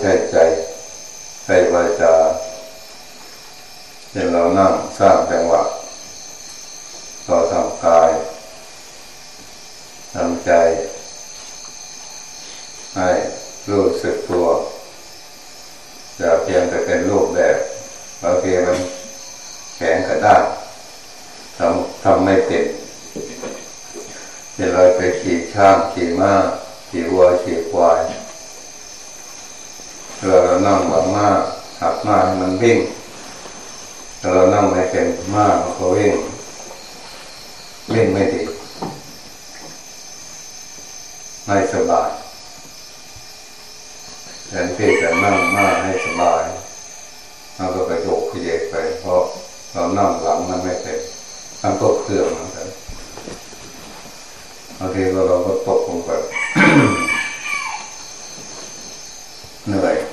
ใช่ใจใช้วาจาเห็นเรานั่งสร้างจัง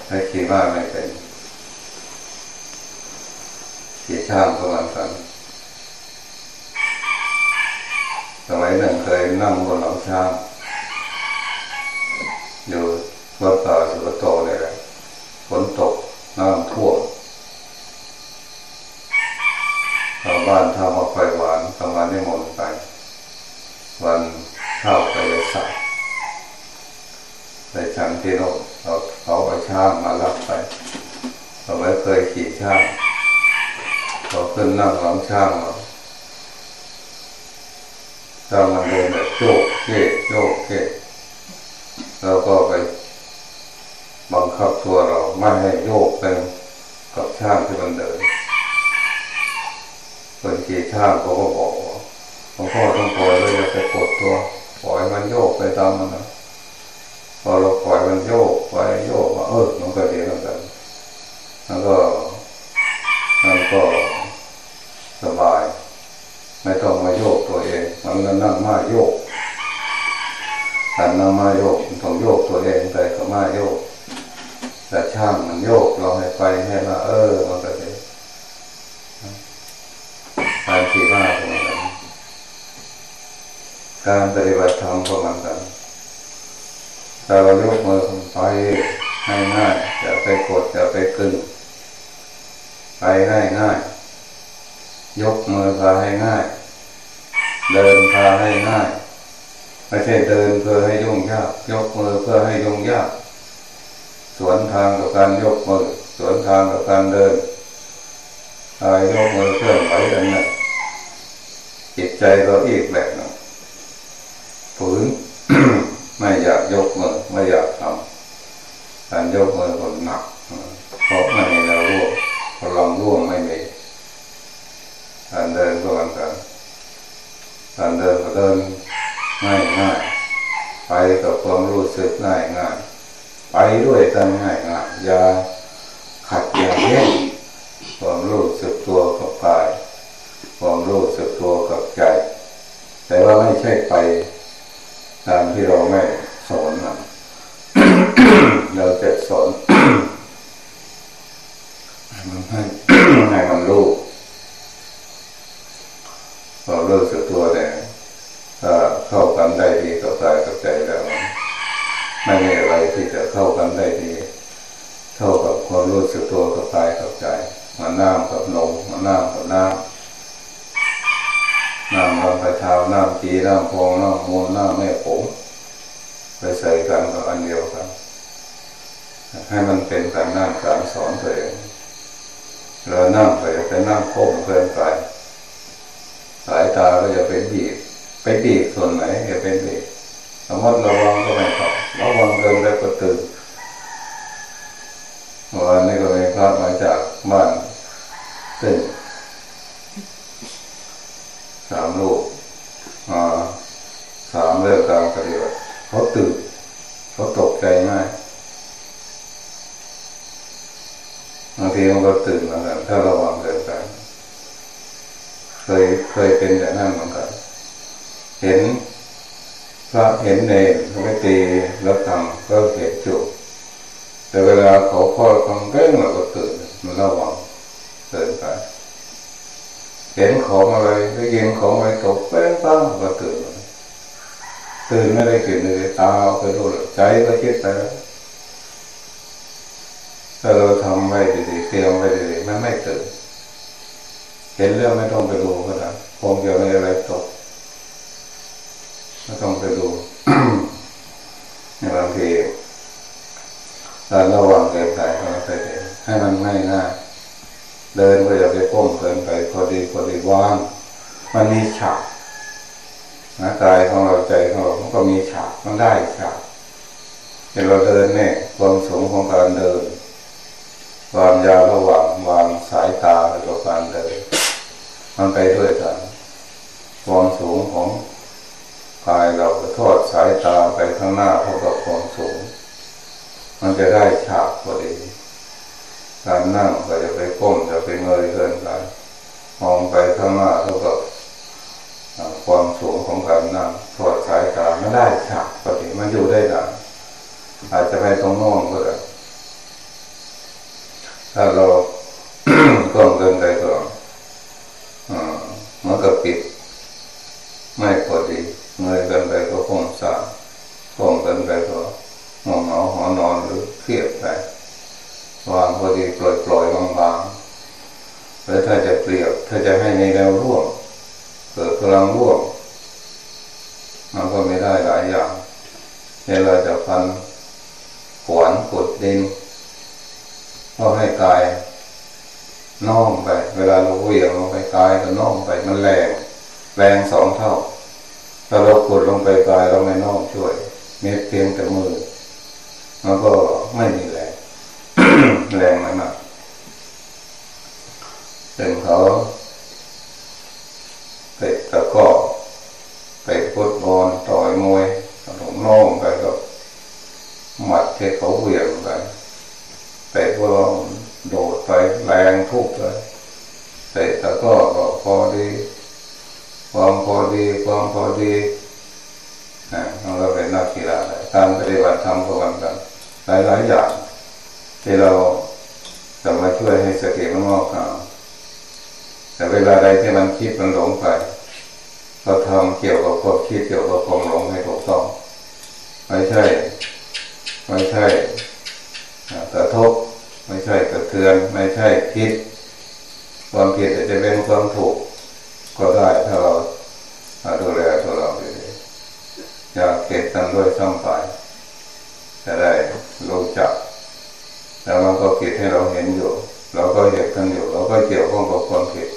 ไม่คิดว่าไม่เป็นเสียชาติประมาณนั้นสมัยหนึ่งเคยนั่งบนหลังช้างอยู่บนดป่าสุกโตเลยนะฝนตกน้ำท่วมชาวบ้านทำมาไฟหวานทำงานได้หมดไป วันเข้าไปเลยสักไปฉันที่นก ช่างมารับไปเราไว้เคยขี่ช่างพอขึ้นนั่งหลังช่างเราช่างมันโดนแบบโยกเกะโยกเกะเราก็ไปบังคับตัวเราไม่ให้โยกไปกับช่างที่มันเดินคนขี่ช่างเขาก็บอกว่าหลวงพ่อต้องปล่อยเลยไปกดตัว ปล่อยมันโยกไปตามมันนะพอเราปล่อยมันโยกไปโยก oh, nunca había สึกง่ายงายไปด้วยกันง่ายงายอย่า เพลินไปสายตาก็จะเป็นดีไปดีส่วนไหนจะเป็นดีสมมติระวังก็ไม่พอระวังเกินแล้วก็ตื่นวันนี้ก็มีพระมาจากบ้านตื่นสามลูกสามเรื่องการปฏิบัติเขาตื่นเขาตกใจง่ายบางทีมันก็ตื่นเหมือนกันถ้าระวังเเคยเคยเป็นอย่างนั้นเหมือนกันเห็นพระเห็นเนรเขาไม่ตีแล้วทำก็เห็นจุกแต่เวลาเขาพ่อฟังเก้งเราก็ตื่นมันระวังเกินไปเห็นของอะไรได้ยินของอะไรตกเป้งตั้งก็ตื่นตื่นไม่ได้กินเลยตาไปดูใจก็คิดไปแล้วถ้าเราทำไว้ดีๆเตรียมไว้ดีๆมันไม่ตื่น เห็นเรื่องไม่ต้องไปดูก็ได้คงจะไม่อะไรตกไม่ต้องไปดูในบางทีเราระวังเกินไปเราไปเดินให้มันไม่ง่ายเดินก็อย่าไปก้มเกินไปพอดีพอดีว่างมันมีฉากนะกายของเราใจของเรามันก็มีฉากมันได้ฉากเห็นเราเดินเนี่ยความสูงของการเดินความยาวระหว่างวางสายตากับการเดินมันไปด้วยกันความสูงของกายเราก็ทอดสายตาไปข้างหน้าเท่ากับความสูง มันจะได้ฉากพอดี การนั่งก็จะไปก้มจะไปเงยเกินไปมองไปข้างหน้าเท่ากับความสูงของการนั่งทอดสายตาไม่ได้ฉากพอดีมันอยู่ได้นานอาจจะไปตรงน่องก็ได้ถ้าเราก้มเกินไปก็มันก็ปิด ไม่พอดี เงยกันไปก็คงสาคงกันไปก็หงเหงาหอนอนหรือเครียดไปวางพอดีปล่อยปล่อยบางบางแล้วถ้าจะเปรียบถ้าจะให้ในแนวร่วมเกิดพลังร่วมมันก็ไม่ได้หลายอย่างเวลาจะฟันขวานขุดดินก็ให้กายน้อมไป เวลาเราเหวี่ยงลงไปกายก็น้อมไปมันแรงแรงสองเท่าถ้าเราขุดลงไปกายเราไม่น้อมช่วยมีเพียงแต่มือมันก็ไม่มีแรง แรงไม่มากเป็นเขาไปตะก็ไปฟุตบอลต่อยมวยหลงน้องไปกับหมัดที่เขาเหวี่ยงไปแต่พวกโดดไปแรงทุกเลยแต่ตะก็ก็พอดีความพอดีความพอดีนะเราเป็นนัก การปฏิบัติธรรมก็เหมือนกันหลายๆอย่าง ที่เราจะมาช่วยให้สติมันงอกงามแต่เวลาใดที่มันคิดมันหลงไปเราทำเกี่ยวกับความคิดเกี่ยวกับความหลงให้ถูกต้องไม่ใช่ ไม่ใช่กระทบไม่ใช่กระเทือน ไม่ใช่คิด ความผิดอาจจะเป็นความถูกก็ได้ถ้าเราดูแล อยากเก็บตันด้วยช่องไปจะได้รู้จัก แล้วมันก็ผิดให้เราเห็นอยู่ เราก็เหตุกันอยู่ เราก็เกี่ยวข้องกับความผิด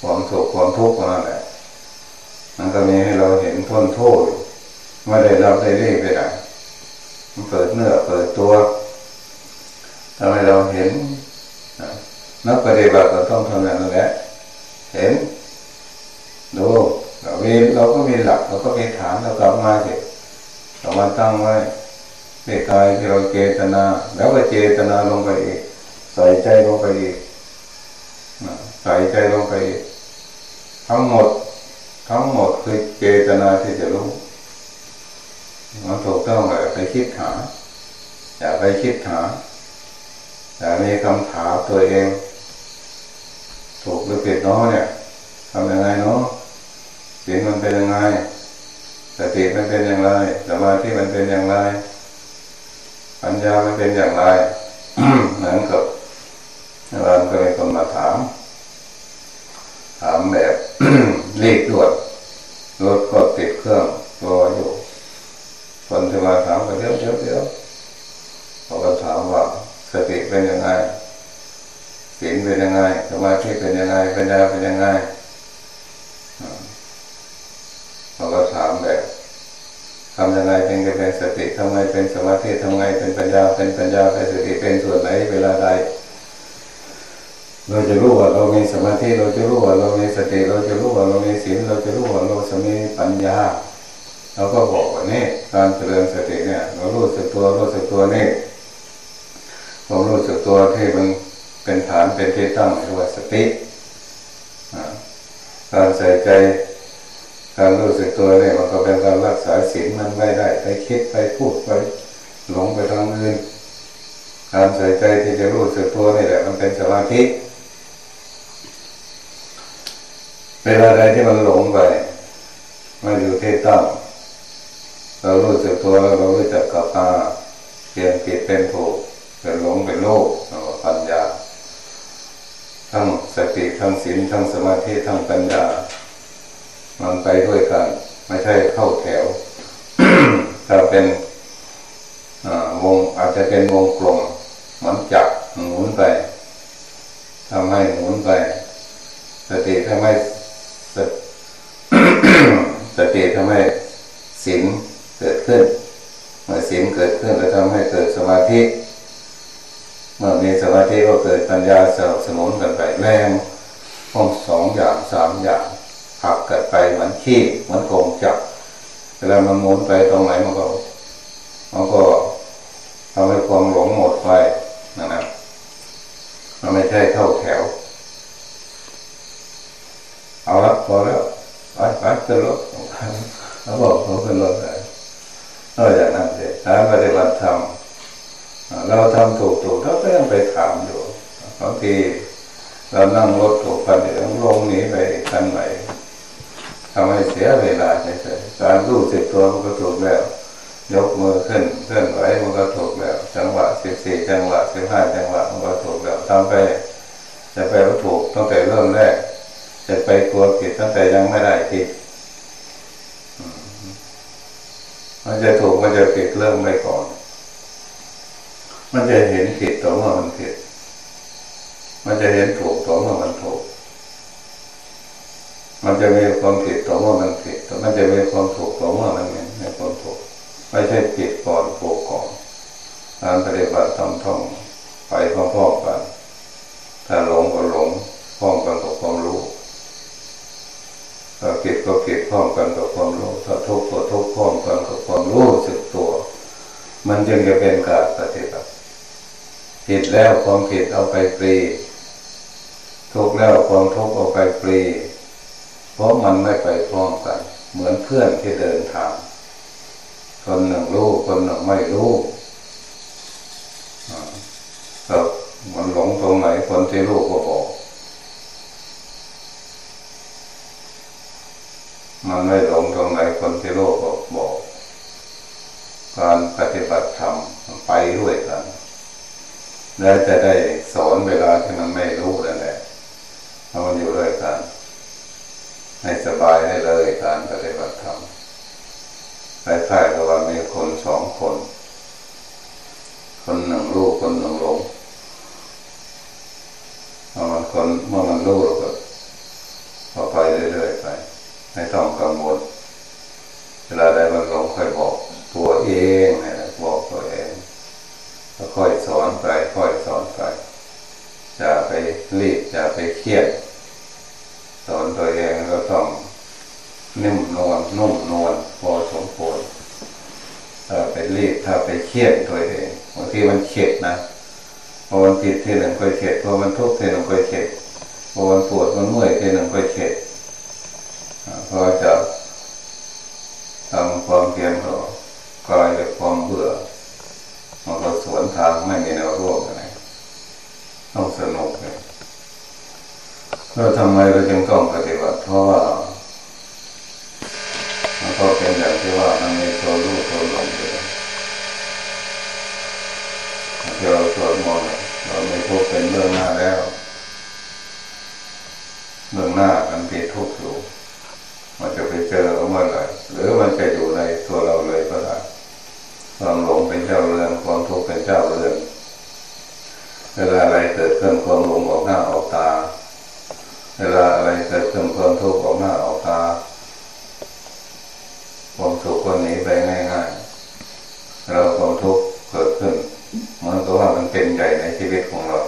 ความถูกความทุกข์นั่นแหละมันก็มีให้เราเห็นทนโทษไม่ได้รับได้รีบไปไหนมันเปิดเนื้อเปิดตัวทำให้เราเห็นนักปฏิบัติเราต้องทำอย่างนั้นแหละเห็นดู เรามีเราก็มีหลักเราก็มีฐานเรากลับมาสิเรามาตั้งไว้ในกายที่เราเจตนา แล้วก็เจตนาลงไปอีกใส่ใจลงไปอีกใส่ใจลงไปอีกทั้งหมด ทั้งหมดคือเจตนาที่จะรู้มันถูกต้องเลยไปคิดหาอย่าไปคิดหาอย่ามีคำถามตัวเอง ถูกหรือผิดเนาะเนี่ยทำยังไงเนาะ สิ่งมันเป็นยังไงสติมันเป็นอย่างไรสมาธิมันเป็นอย่างไร ปัญญามันเป็นอย่างไรเหมือนกับเราเคยคนมาถาม ถามแบบรีบด่วนรถก็ติดเครื่องรออยู่ คนที่มาถามก็เดี๋ยวเดี๋ยวเดี๋ยวเขาก็ถามว่าสติเป็นยังไงศีลเป็นยังไงสมาธิเป็นยังไงปัญญาเป็นยังไง เขาก็ถามแบบทำยังไงเป็นเป็นสติทำไงเป็นสมาธิทำไงเป็นปัญญาเป็นปัญญาเป็นสติเป็นส่วนไหนเวลาใดเราจะรู้ว่าเรามีสมาธิเราจะรู้ว่าเรามีสติเราจะรู้ว่าเรามีศีลเราจะรู้ว่าเราสมีปัญญาเราก็บอกว่านี่การเจริญสติเนี่ย เรารู้สึกตัวรู้สึกตัวนี่ผมรู้สึกตัวที่มันเป็นฐานเป็นที่ตั้งเรียกว่าสติการใส่ใจ การรู้สึกตัวเนี่ยมันก็เป็นการรักษาศีลมันไม่ได้ ไปคิดไปพูดไปหลงไปทางอื่นการใส่ใจที่จะรู้สึกตัวนี่แหละมันเป็นสมาธิเวลาใดที่มันหลงไปมาอยู่ที่ตั้งเรารู้สึกตัวเรารู้จักกับตาเปลี่ยนผิดเป็นถูกเป็นหลงเป็นโลกเราปัญญา ทั้งสติทั้งศีลทั้งสมาธิทั้งปัญญา มันไปด้วยกัน ไม่ใช่เข้าแถวถ้าเป็นวงอาจจะเป็นวงกลมหมือนจับหมุนไปทำให้หมุนไปสติทำให้สติทำให้ศีลเกิดขึ้น เมื่อศีลเกิดขึ้นจะทำให้เกิดสมาธิ เมื่อมีสมาธิก็เกิดปัญญาสนับสนุนกันไปแรงห้องสองอย่างสามอย่าง หักกันไปเหมือนขี้เหมือนกงจับเวลามันหมุนไปตรงไหนมันก็มันก็ทำให้ความหลงหมดไปนะนะมันไม่ใช่เข้าแถว เอาละพอแล้วไปไปขึ้นรถเขาบอกเขาขึ้นรถเลยนอกจากนั้นเลยถ้าปฏิบัติธรรมเราทำถูกถูกเราก็ยังไปถามอยู่บางทีเรานั่งรถถูกคันเดียวลงหนีไปคันไหน ทำให้เสียเวลาเฉยๆการรู้สึกตัวมันก็ถูกแล้ว ยกมือขึ้นเคลื่อนไหวมันก็ถูกแล้ว จังหวะสิบสี่จังหวะสิบห้าจังหวะมันก็ถูกแล้วทำไปจะไปว่าถูกตั้งแต่เริ่มแรก จะไปกลัวผิดตั้งแต่ยังไม่ได้ผิดมันจะถูกมันจะผิดเริ่มไปก่อน มันจะเห็นผิดตัวเมื่อมันผิด มันจะเห็นถูกตัวเมื่อมันถ มันจะมีความผิดต่อเมื่อมันผิดแต่มันจะมีความถูกต่อเมื่อมันมีความถูกไม่ใช่ผิดก่อนถูกก่อนการปฏิบัติทำท่องไปพร้อมๆกันถ้าหลงก็หลงพร้อมกันกับความรู้ถ้าผิดก็ผิดพร้อมกันกับความรู้ถ้าทุกข์ก็ทุกข์พร้อมกันกับความรู้สึกตัว มันจึงจะเป็นการปฏิบัติผิดแล้วความผิดเอาไปฟรีทุกข์แล้วความทุกข์เอาไปฟรี เพราะมันไม่ไปพร้อมกัน เหมือนเพื่อนที่เดินทาง คนหนึ่งรู้คนหนึ่งไม่รู้ก็มันหลงตรงไหนคนที่รู้ก็บอก มันไม่หลงตรงไหนคนที่รู้ก็บอก การปฏิบัติธรรมไปด้วยกันแล้วจะได้สอนเวลาที่มันไม่รู้นั่นแหละมันอยู่ด้วยกัน ให้สบายได้เลยการปฏิบัติธรรมคล้ายๆกับว่ามีคนสองคน คนหนึ่งรู้คนหนึ่งหลงเมื่อมันคนเมื่อมันรู้แล้วก็พอไปเรื่อยๆไป ไม่ต้องกังวลเวลาใดมันหลงค่อยบอกตัวเองนะบอกตัวเองก็ค่อยสอนไปค่อยสอนไปจะไปรีบจะไปเครียดสอนตัวเองก็ต้อง นิ่มนวลนุ่มนวลพอสมควรถ้าไปรีบถ้าไปเครียดตัวเองบางทีมันเข็ดนะพอมันผิดทีหนึ่งก็เข็ดพอมันทุกข์ทีหนึ่งก็เข็ดพอมันปวดมันเมื่อยทีหนึ่งก็เข็ดพอจะทำความเพียรก็กลายเป็นความเบื่อมันก็สวนทางไม่มีแนวร่วมอะไรต้องสนุกเลยเราทำไมเราจึงต้องปฏิบัติเพราะว่ามันก็เป็นอย่างที่ว่ามันมีตัวรู้ตัวหลงอยู่ที่เราสวดมนต์เราไม่ทุกเป็นเรื่องหน้าแล้วเรื่องหน้ามันเป็นทุกข์อยู่มันจะไปเจอเมื่อไหร่หรือมันจะอยู่ในตัวเราเลยก็ได้ความหลงเป็นเจ้าเรือนความทุกข์เป็นเจ้าเรือนเวลาอะไรเกิดขึ้นความหลงออกหน้าออกตาเวลาอะไรเกิดขึ้นความทุกข์ออกหน้าออกตา ความสุขก็หนีไปง่ายๆเราความทุกข์เกิดขึ้นเหมือนกับว่ามันเป็นใหญ่ในชีวิตของเรา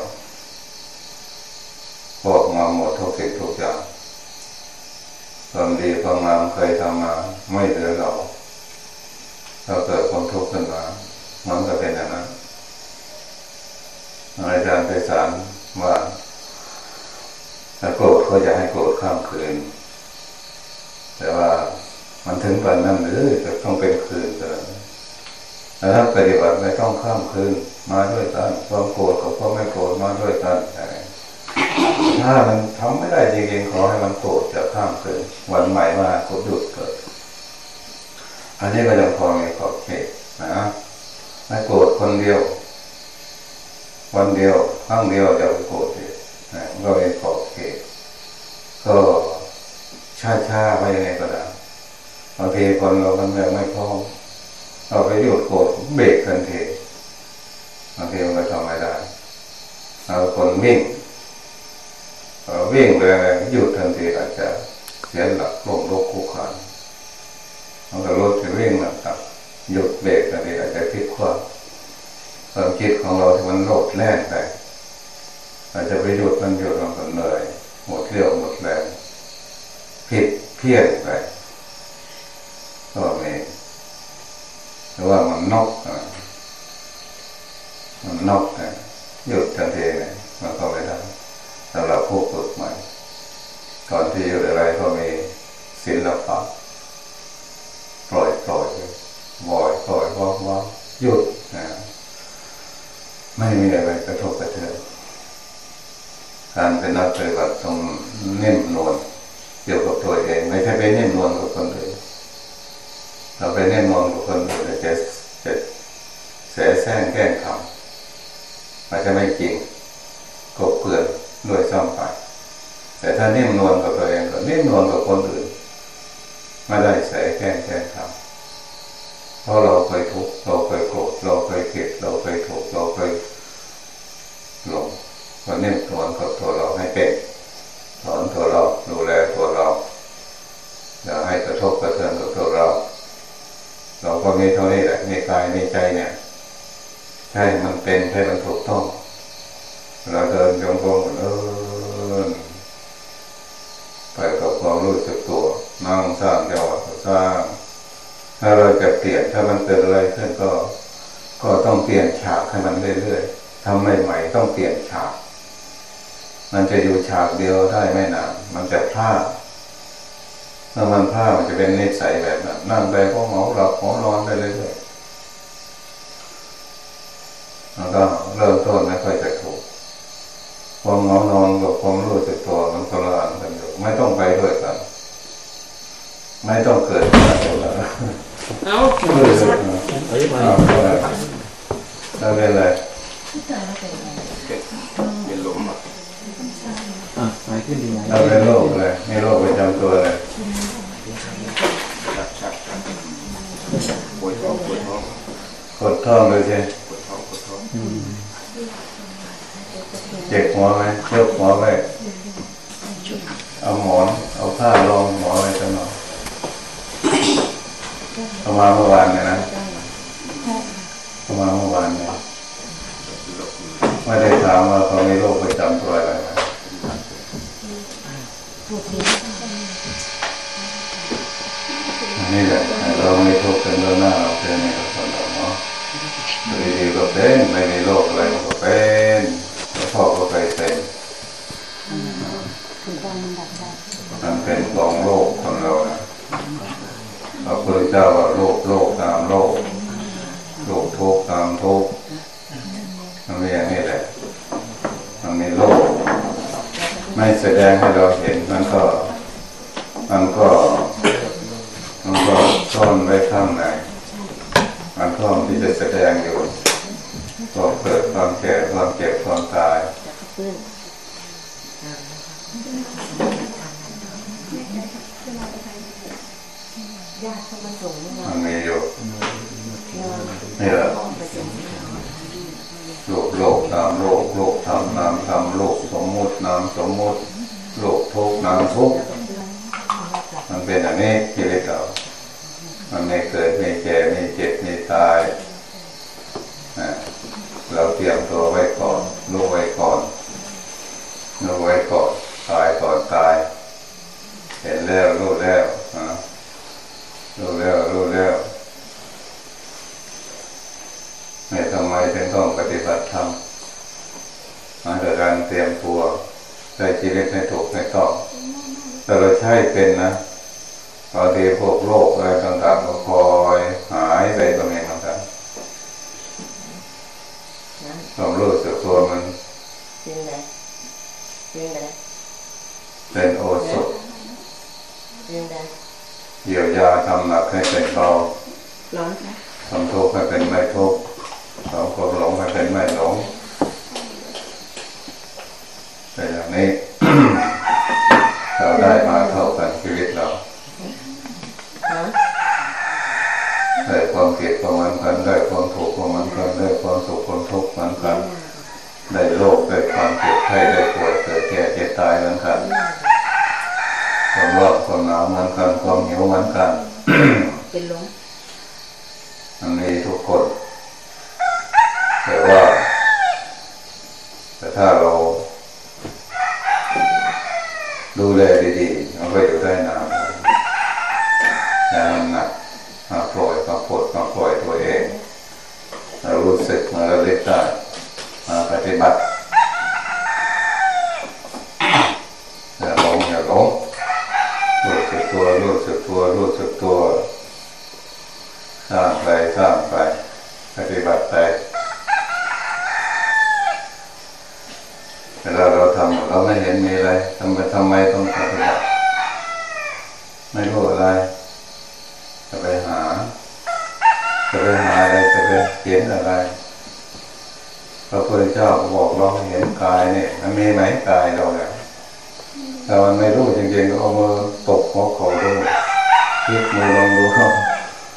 พวกมาหมดทุกสิ่งทุกอย่างความดีความงามเคยทำมาไม่เหลือเรา เราเกิดความทุกข์ขึ้นมามันก็เป็นอย่างนั้นอาจารย์ไปสารว่าถ้าโกรธก็จะให้โกรธข้ามคืน แต่ว่ามันถึงปันนั้นหรือจะต้องเป็นคืนแต่แต่ถ้าปฏิบัติไม่ต้องข้ามคืน มาด้วยกันความโกรธกับความไม่โกรธมาด้วยกันถ้ามันทำไม่ได้จริงๆขอให้มันโกรธจะข้ามคืนวันใหม่มาก็หยุดเกิด อันนี้ก็ยังพอมีขอบเขตนะไม่โกรธคนเดียววันเดียวครั้งเดียวจะโกรธเนะก็มีขอบเขตก็ช้าๆไปยังไงก็ได้บางทีคนเรามันยังไม่พร้อมเราไปหยุดโกรธเบรกทันทีบางทีมันก็ทำไม่ได้เราคนวิ่งวิ่งไปหยุดทันทีอาจจะเสียหลักลงโลกคุกคาน มันก็รถจะวิ่งนะครับหยุดเบรกทันทีอาจจะพลิกคว้าความคิดของเราที่มันโลดแล่นไปอาจจะไปหยุดมันหยุดมันก็เหนื่อยหมดเรี่ยวหมดแรงผิดเพี้ยนไปก็มีหรือว่ามันนกมันนกหยุดทันทีมันก็ไม่ได้สำหรับผู้ฝึกใหม่ก่อนที่อยู่อะไรก็มีศิลปะปล่อยปล่อยบ่อยปล่อยว่างว่าง หยุดนะไม่มีอะไรกระทบกระเทือนการเป็นนักปฏิบัติต้องเน้นนวลเกี่ยวกับตัวเองไม่ใช่ไปเน้นนวลกับคนอื่นเราไปเน้นนวลกับคนอื่นจะจะเสียแซงแก้งทำมันจะไม่จริงกบเกลื่อนด้วยซ้ำไปแต่ถ้าเน้นนวลกับตัวเองก็เน้นนวลกับคนอื่นไม่ได้ใส่แก้งแก้งทำ เพราะเราเคยทุกข์เราเคยโกรธเราเคยเกลียดเราเคยถูกเราเคยหลงก็เน้นนวลกับตัวเราให้เป็นสอนตัวเราดูแลตัวเราอย่าให้กระทบกระเทือนกับตัวเรา เราก็มีเท่านี้แหละมีกายมีใจเนี่ยใช่มันเป็นใช่มันถูกต้อง เราเดินจงกรมเออไปกับความรู้สึกตัวนั่งสร้างจังหวะสร้าง ถ้าเราจะเปลี่ยนถ้ามันเกิดอะไรขึ้นก็ ก็ต้องเปลี่ยนฉากให้มันเรื่อยๆทำใหม่ๆต้องเปลี่ยนฉาก มันจะอยู่ฉากเดียวได้ไม่นานมันจะพลาดถ้ามันพลาดมันจะเป็นนิสัยแบบนั้นนั่งไปก็เหมาหลับหัวนอนไปเรื่อยๆแล้วก็เริ่มต้นไม่ค่อยจะถูกความเหงานอนกับความรู้สึกตัวมันคนละอันกันอยู่ไม่ต้องไปด้วยกันไม่ต้องเกิดมาตัวละ เอารู้สึกนะอ้าเป็นไรเป็นลมอะอะหายขึ้นดีไงถ้าเป็นโรคอะไรมีโรคประจำตัวอะไรชักชักชักปวดท้องปวดท้องกดท้องเลยใช่ปวดท้องปวดท้องอืมเจ็บหัวไหมยกหัวไว้เอาหมอน เอาผ้ารองหมอนไหน่อยเอา มาเมื่อวานเนี่ยนะเอามาเมื่อวานเนี่ยไม่ได้ถามว่าเขามีโรคประจำตัวอะไรไหมนี่แหละเราไม่ เจ้าว่าโลกโลกตามโลกโลกทุกตามทุกมันมีอย่างนี้แหละมันมีโลก ไม่แสดงให้เราเห็นมันก็ มันก็ มันก็ซ่อนไว้ข้างในมันพร้อมที่จะแสดงอยู่ก็เกิดความแก่ความเจ็บความตาย มันมีอยู่นี่แหละโลกโลกนามโลกโลกธรรมนามธรรมโลกสมมุตินามสมมุติโลกทุกข์นามทุกข์มันเป็นอย่างนี้กิเลสเรามมันไม่เกิดไม่แก่ไม่เจ็บไม่ตายนะเราเตรียมตัวไว้ก่อนรู้ไว้ก่อนรู้ไว้ก่อนตายก่อนตาย เห็นแล้วรู้แล้วนะ รู้แล้วรู้แล้วไม่ทำไมถึงต้องปฏิบัติธรรมมาจากการเตรียมตัวใช้ชีวิตให้ถูกในต้องแต่เราใช่เป็นนะบางทีพวกโรคอะไรต่างๆก็คอยหายไปตรงนี้ต่างๆความรู้สึกตัวมัน Riêng này Riêng này เป็นโอสถ Riêng đây เยียวยาทำหนักให้เป็นเบา Lớn hả? ทำทุกข์ให้เป็นไม่ทุกข์ทำความหลงให้เป็นไม่หลงเป็นอย่างนี้ เราได้มาเท่ากันชีวิตเรา Lớn ได้ความผิดความเหมือนกันได้ความถูกความเหมือนกันได้ความสุขความทุกข์เหมือนกันได้โรคได้ความเจ็บไข้ได้ป่วยเกิดแก่เจ็บตายเหมือนกัน ความร้อนความหนาวเหมือนกันความหิวเหมือนกัน Trên luôn มันมีทุกคน แต่ว่า แต่ถ้าเรา ดูแลดีๆมันก็อยู่ได้นานอย่ามันหนักมาปล่อยมาปลดมาปล่อยตัวเองเรารู้สึกมาเราเล็กได้มาปฏิบัติอย่าหลงอย่าหลงรู้สึกตัวรู้สึกตัวรู้สึกตัว สร้างไปสร้างไปปฏิบัติไปเวลาเราทำเราไม่เห็นมีอะไรทำไปทำไมต้องปฏิบัติไม่รู้อะไร จะไปหา จะไปหาอะไรจะไปเห็นอะไรพระพุทธเจ้าก็บอกเราให้เห็นกายเนี่ยมันมีไหมกายเราเนี่ยแต่มันไม่รู้จริงๆก็เอามือตบหัวเขาดูพลิกมือลองดูเขา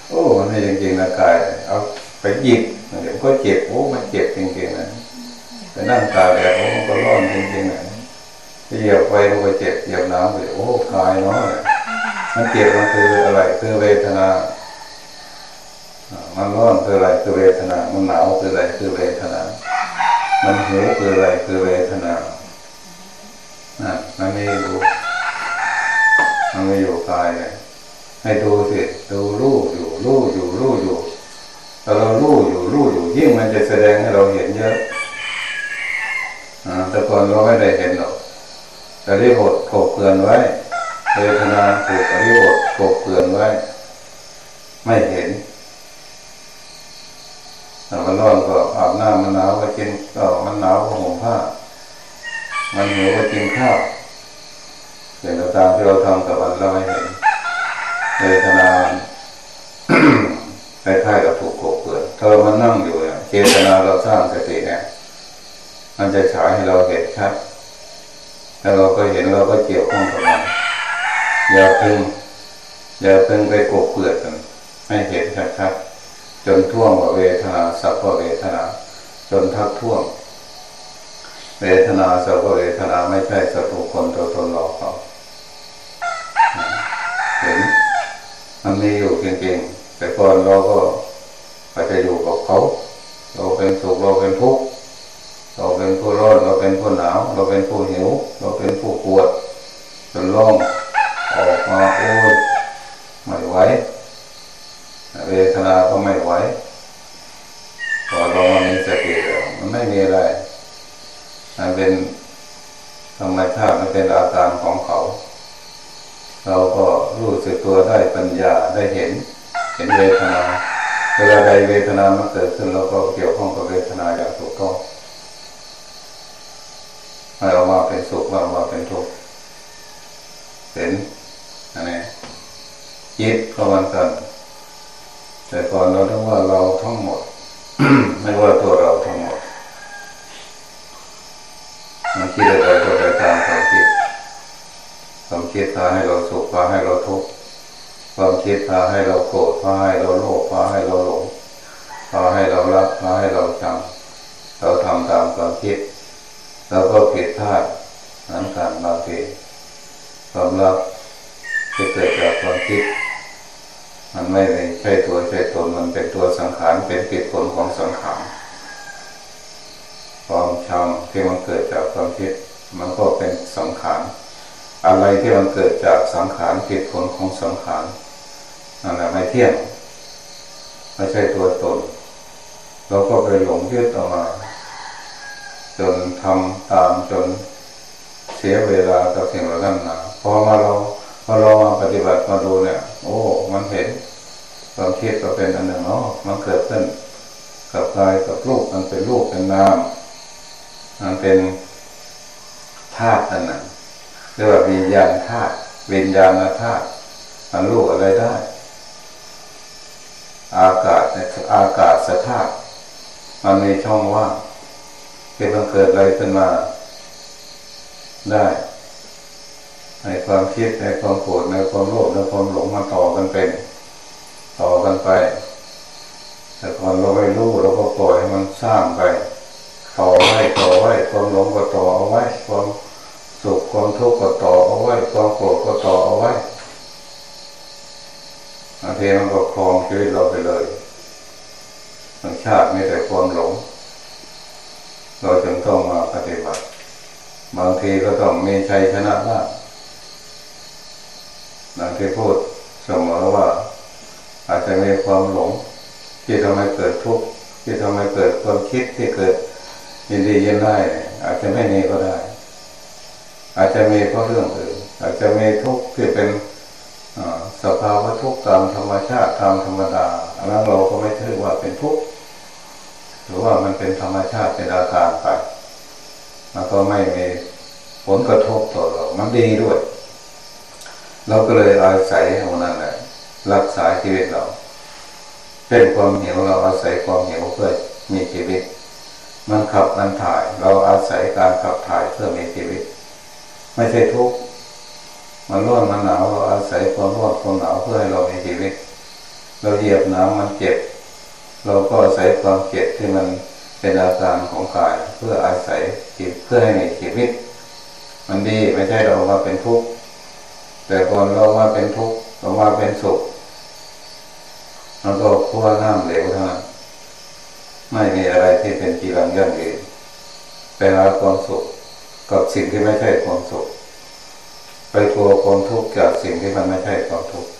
โอ้มันให้จริงๆนะกาย เอาไปหยิบเดี๋ยวก็เจ็บ โอ้ มันเจ็บจริงๆนะไปนั่งตากแดดโอ้ มันก็ร้อนจริงๆนะไปเหยียบไฟมันก็เจ็บ เหยียบน้ำไปโอ้ กายเนาะมันเจ็บมันคืออะไร คือเวทนาอ่า มันร้อนคืออะไรคือเวทนา มันหนาวคืออะไรคือเวทนา มันหิวคืออะไรคือเวทนาน่ะมันไม่ดูมันม่อยู่กายเลยให้ดูสิดูรู้อยู่รู้อยู่รู้อยู่ถ้าเรารู้อยู่รู้อยู่ยิ่งมันจะแสดงให้เราเห็นเยอะอ่าแต่ก่อนเราไม่ได้เห็นหรอกแต่ที่บทกเกลือนไว้เวทนาถูกอริบทกเกลือนไว้ ไม่เห็น ถ้ามันร้อนก็อาบน้ำมันหนาวก็กินก็มันหนาวก็ห่มผ้า มันหิวก็กินข้าวอย่างต่างๆที่เราทำกับมันเราไม่เห็นเวทนาคล้ายๆกับถูกกบเกลือนถ้าเรามานั่งอยู่เนี่ยเจตนาเราสร้างสติเนี่ยมันจะฉายให้เราเห็นชัดแล้วเราก็เห็นเราก็เกี่ยวข้องกับมันอย่าเพิ่งอย่าเพิ่งไปกบเกลือนกันให้เห็นชัดๆ จนท่วงว่าเวทนาสัพพเวทนา จนทักท่วงเวทนาสัพพเวทนาไม่ใช่สัตว์คนตัวตนเราเขาเห็นมันมีอยู่จริงๆแต่ก่อนเราก็ไปจะอยู่กับเขา เราเป็นสุขเราเป็นทุกข์เราเป็นผู้ร้อนเราเป็นผู้หนาวเราเป็นผู้หิว เราเป็นผู้ปวดจนร้องออกมาโอ้ยไม่ไหว เวทนาก็ไม่ไหวพอเรามามีสติแล้วมันไม่มีอะไรมันเป็นธรรมชาติมันเป็นอาการของเขา เราก็รู้สึกตัวได้ปัญญาได้เห็น เห็นเวทนาเวลาใดเวทนามันเกิดขึ้นเราก็เกี่ยวข้องกับเวทนาอย่างถูกต้องไม่ออกมาเป็นสุขม่ออกมาเป็นทุกข์เห็นอันนี้จิตก็มันกัน แต่ก่อนเราต้องว่าเราทั้งหมด ไม่ว่าตัวเราทั้งหมดมันคิดอะไรก็ไปตามความคิดความคิดพาให้เราสุขพาให้เราทุกข์ความคิดพาให้เราโกรธพาให้เราโลภพาให้เราหลงพาให้เรารักพาให้เราชังเราทำตามความคิดเราก็ผิดพลาดนั้นการบางทีความรักที่เกิดจากความคิด มันไม่ใช่ตัวใช่ตนมันเป็นตัวสังขารเป็นกิจผลของสังขารความชังที่มันเกิดจากความคิดมันก็เป็นสังขารอะไรที่มันเกิดจากสังขารกิจผลของสังขารนั่นแหละไม่เที่ยงไม่ใช่ตัวตน เราก็ไปหลงยึดออมา จนทำตามจนเสียเวลากับสิ่งเหล่านั้นนะพอมาเรา พอเรามาปฏิบัติมาดูเนี่ย โอ้ มันเห็นความคิดก็เป็นอันหนึ่งเนาะมันเกิดขึ้นกับกายกับรูปมันเป็นรูปเป็นนามมันเป็นธาตุอันนั้นเรียกว่าวิญญาณธาตุวิญญาณธาตุมันรู้อะไรได้ อากาศอากาศสธาตุมันมีช่องว่างที่มันเกิดอะไรขึ้นมา ได้ ในความคิดในความโกรธในความโลภในความหลงมาต่อกันเป็น ต่อกันไป แต่ก่อนเราไม่รู้เราก็ปล่อยให้มันสร้างไป ต่อไว้ต่อไว้ความหลงก็ต่อเอาไว้ความสุขความทุกข์ก็ต่อเอาไว้ความโกรธก็ต่อเอาไว้บางทีมันก็คลองชีวิตเราไปเลยบางชาติมีแต่ความหลง เราจึงต้องมาปฏิบัติ บางทีก็ต้องมีชัยชนะบ้าง นังที่พูดเสมอว่า อาจจะมีความหลง ที่ทำให้เกิดทุกข์ที่ทำให้เกิดความคิดที่เกิดยินดียินได้อาจจะไม่มีก็ได้ อาจจะมีเพราะเรื่องอื่นอาจจะมีทุกข์ที่เป็นสภาวะทุกข์ตามธรรมชาติตามธรรมดาอันนั้นเราก็ไม่ถือว่าเป็นทุกข์หรือว่ามันเป็นธรรมชาติเป็นอาการไปมันก็ไม่มีผลกระทบต่อเรา มันดีด้วย เราก็เลยอาศัยเอานั้นแหละรักษาชีวิตเรา เป็นความหิวเราอาศัยความหิวเพื่อมีชีวิต มันขับมันถ่าย เราอาศัยการขับถ่ายเพื่อมีชีวิต ไม่ใช่ทุกข์มันร้อนมันหนาวเราอาศัยความร้อนความหนาวเพื่อให้เรามีชีวิต เราเหยียบน้ำมันเจ็บ เราก็อาศัยความเจ็บที่มันเป็นอาการของกายเพื่ออาศัยจิตเพื่อให้มีชีวิต มันดีไม่ใช่เรามาเป็นทุกข์ แต่ก่อนเรามาเป็นทุกข์เรามาเป็นสุขเราก็คั่วน้ำเหลวเท่านั้นไม่มีอะไรที่เป็นจีรังยั่งยืนไปหาความสุขกับสิ่งที่ไม่ใช่ความสุข ไปกลัวความทุกข์จากสิ่งที่มันไม่ใช่ความทุกข์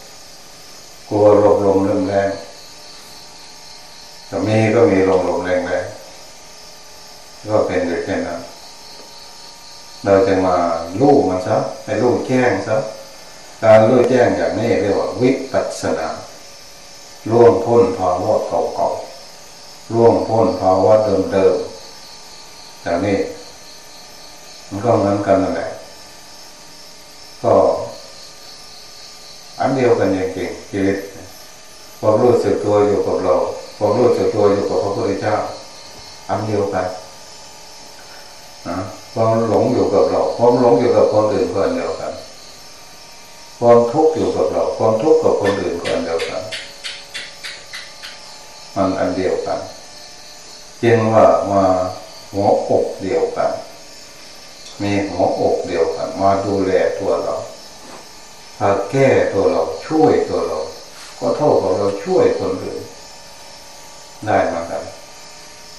กลัวลมลมเริ่มแรงแต่มีก็มีลมลมแรงแรงก็เป็นอยู่แค่นั้นเราจะมาลู่มันซะให้ลู่แจ้งซะ การลู่แจ้งอย่างนี้เรียกว่าวิปัสสนาล่วงพ้นภาวะเก่าๆล่วงพ้นภาวะเดิมๆอย่างนี้ มันก็เหมือนกันนั่นแหละก็อันเดียวกันจริงๆชีวิตความรู้สึกตัวอยู่กับเราความรู้สึกตัวอยู่กับพระพุทธเจ้า อันเดียวกันนะความหลงอยู่กับเราความหลงอยู่กับคนอื่นก็อันเดียวกัน ความทุกข์อยู่กับเรา ความทุกข์กับคนอื่นก็อันเดียวกันมันอันเดียวกันจึงว่ามาหัวอกเดียวกัน มีหัวอกเดียวกัน มาดูแลตัวเราพาแก้ตัวเราช่วยตัวเรา ก็เท่ากับเราช่วยคนอื่นได้มือนกัน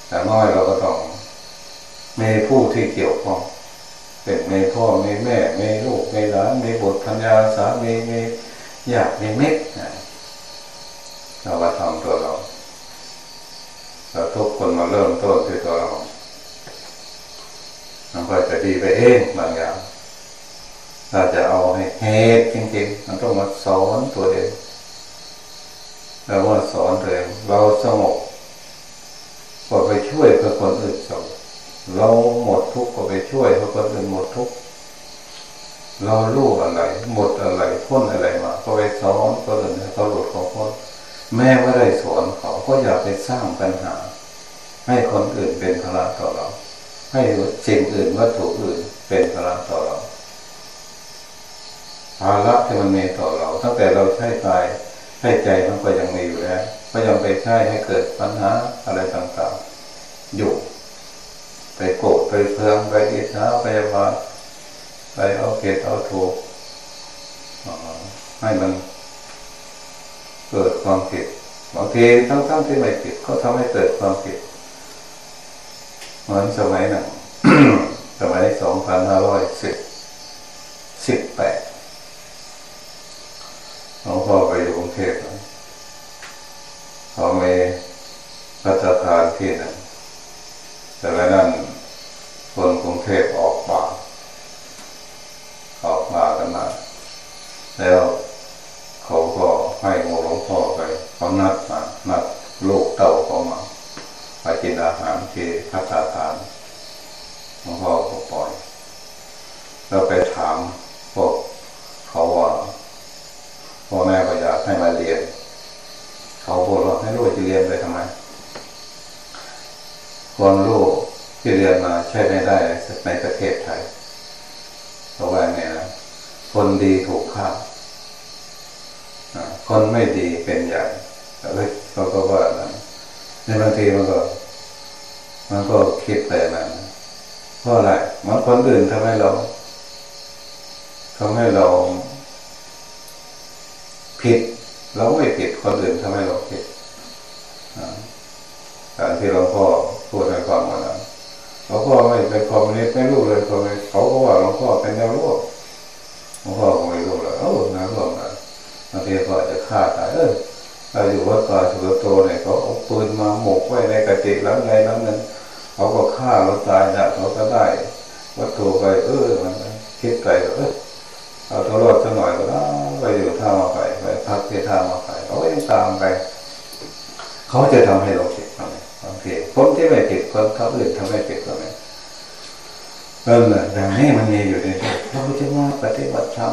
แต่น้อยเราก็ต้องมีผู้ที่เกี่ยวข้อง เป็นมีพ่อมีแม่มีลูกมีหลานมีบุตรพัญาสามีมีญาติมีมิตรเราก็ทำตัวเราเราทุกคนมาเริ่มต้นที่ตัวเรามันก็จะดีไปเองบางอย่างเราจะเอาให้เหตุจริงๆมันต้องมาสอนตัวเองเราว่าสอนตัวเองเราสงบก็ไปช่วยเพื่อคนอื่นสงบ เราหมดทุกข์ก็ไปช่วยเพื่อคนอื่นหมดทุกข์เราลูกอะไร หมดอะไรพ้นอะไรมาก็ไปสอนคนอื่นเขาหลุดเขาพ้นแม้ว่ได้สอนเขาก็อย่าไปสร้างปัญหา ให้คนอื่นเป็นภาระต่อเรา ให้สิ่งอื่นวัตถุอื่นเป็นภาระต่อเราภาระที่มันมีต่อเรา ตั้งแต่เราใช้กายให้ใจมันก็ยังมีอยู่แล้วก็ยังไปใช้ให้เกิดปัญหาอะไรต่างๆอยู่ ไปโกรธไปเพืองไปอิจฉาไปยาไปเอาเกตเอาถูกให้มันเกิดความผิดบางทีทั้งๆทที่ไม่ผิดก็ทำให้เกิดความผิด เหมือนสมัยหนึ่งสมัยสองพันห้าร้อยสิบสิบแปดหลวงพ่อไปอยู่กรุงเทพเขามีพัฒทานที่นึ่ง แต่ละนั้นคนกรุงเทพออกมาออกมากันมาแล้วเขาก็ให้โมหลวงพ่อไปเขานัดมานัดลูกเต้าเขามา ไปกินอาหารที่พัฒทานหลวงพ่อก็ปล่อยแล้วไปถามพวกเขาว่าพ่อแม่ก็อยากให้มาเรียน เขาบอกว่าให้ลูกจะเรียนไปทำไม ความรู้ที่เรียนมาใช้ไม่ได้ในประเทศไทยเพราะว่าเนี่ยนะคนดีถูกฆ่าคนไม่ดีเป็นใหญ่แล้วเขาก็ว่านะในบางทีมันก็ มันก็คิดไปมันเพราะอะไรมันคนอื่นทำให้เราทำให้เราผิดเราไม่ผิดคนอื่นทำให้เราผิดการที่หลวงพ่อ พูดให้ฟังมาแล้วหลวงพ่อไม่เป็นคอมมิวนิสต์ไม่รู้เลยคอมมิวนิสต์เขาก็ว่าหลวงพ่อเป็นแนวโลกหลวงพ่อก็ไม่รู้เลยเออแนวโลกนะบางทีก็อาจะฆ่าตายเออเราอยู่วัดป่าสุกโตเนี่ยเขาเอาปืนมาหมกไว้ในกระติกแล้วไงแล้วนั้นเขาก็ฆ่าเราตายนะเขาก็ได้ วัตถุไปเออมันคิดไปเออเอาตัวรอดสักหน่อยก็ได้ไปอยู่ท่ามาไปไปพักที่ท่ามาไปเขาก็ยังตามไป เขาจะทำให้เรา ผิดทำไมทีคนที่ไม่ผิดคนเขาอื่นทำให้ผิดทำไมเอออย่างนี้มันมีอยู่ในโลกเราจะมาปฏิบัติธรรม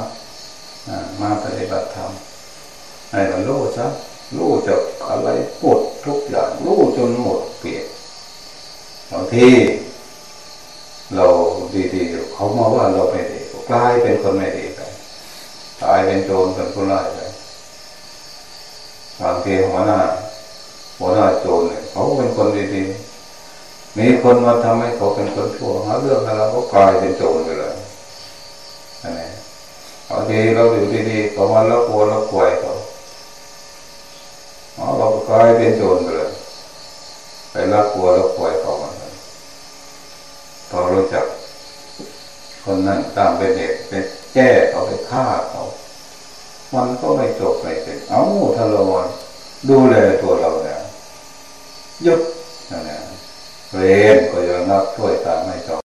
มาปฏิบัติธรรมให้มันรู้ซะรู้จากอะไรปวดทุกอย่างรู้จนหมดเปลี่ยนบางทีเราดีๆเขามาว่าเราไม่ดีกลายเป็นคนไม่ดีไปกลายเป็นโจรเป็นผู้ร้ายไปบางทีหัวหน้า หัวหน้าโจรเนี่ยเขาเป็นคนดีๆมีคนมาทำให้เขาเป็นคนชั่วหาเรื่องให้เราก็กลายเป็นโจรไปเลยอันนี้บางทีเราอยู่ดีๆเขามาแล้วกลัวแล้วกลัวเขาเราก็กลายเป็นโจรไปเลยไปรักกลัวแล้วกลัวเขามาเลยพอรู้จัก คนนั้นตามเป็นเหตุไปแก้เขาไปฆ่าเขามันก็ไม่จบไม่สิ้นเอ้าถ้าเราดูแลตัวเรา ยหยุดนั่นแหละเรียนก็ยังนับช่วยตามไม่จบ